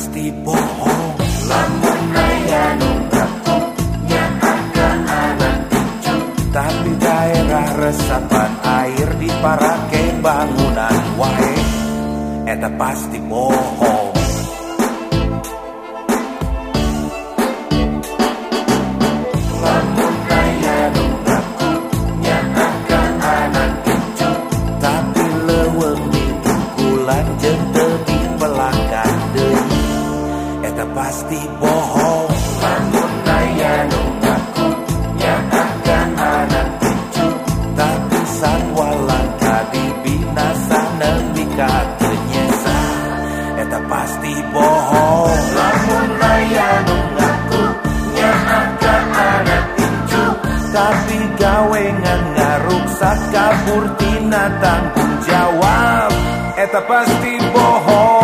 pasti bohong. Lamun aya nu nya akan anak cucu. Tapi daerah resapan air di parake bangunan wae. Eta pasti bohong. Lamun aya nu nya akan anak cucu. Tapi kita pasti bohong. Namun layan aku yang akan anak cucu. Tapi sanwalan kadi binasa nembika ternyesa Eta pasti bohong. Namun layan aku yang akan anak cucu. Tapi gawengan ngaruksak kabur tina tanggung jawab Eta pasti bohong.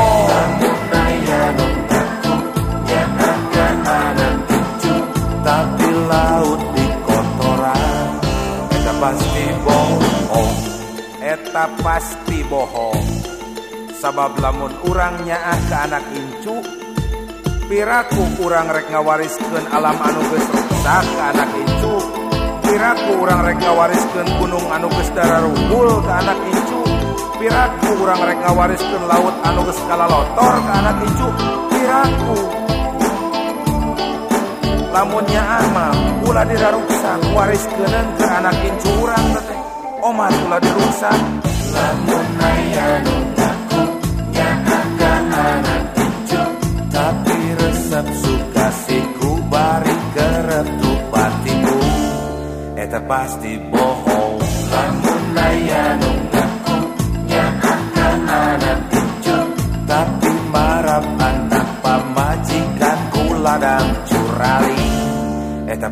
pasti bohong. Eta pasti bohong. Sabab lamun urangnya ah ke anak incu piraku kurang rek ngawariskan alam anuges rusak ke anak incu. Piraku kurang rek ngawariskan gunung anuges darah dararunggul ke anak incu. Piraku kurang rek ngawariskan laut anuges skala lotor ke anak incu. Piraku. Lamunnya amal ulah diraruksan wariskeun ke anak incu urang teh omah ulah diruksan lamun aya nu nya akan anak cucu. Tapi resep suka siku bari keretu patiku eta pasti bohong. Lamun aya nu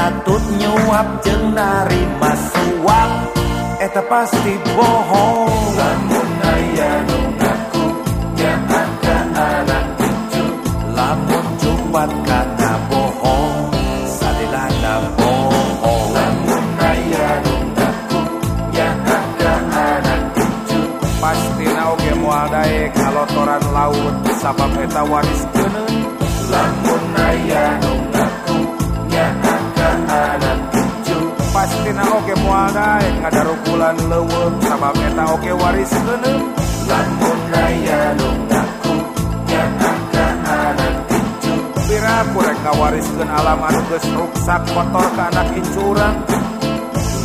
catut nyuap jeng nari masuap Eta pasti bohong. Lamun aya nu ngaku nyaman ke anak cucu Lamun cumpat karena bohong Salilana bohong. Lamun aya nu ngaku nyaman ke anak cucu Pasti nauge moal daek kalotoran laut Sabab eta waris geneun ngadaru bulan leweng sama peta oke waris keuneum lamun raya nu ngaku anak kahanan tinju. Pira kurek ngawariskeun alam anu geus ruksak kotor ka anak incuran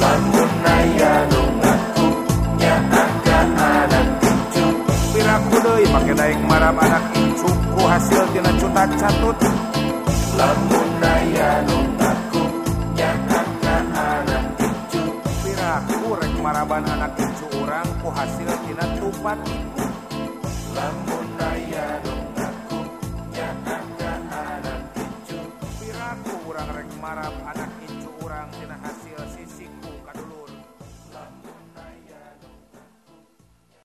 lamun raya nu ngaku nyata anak tinju. Pira kudeui make daek maram anak incu ku hasil tina cuta catut. Lamun maraban anak cucu urang ku hasil tina tupat ibu lamun daya dongkatku jangan ke anak cucu. Piraku urang rek marab anak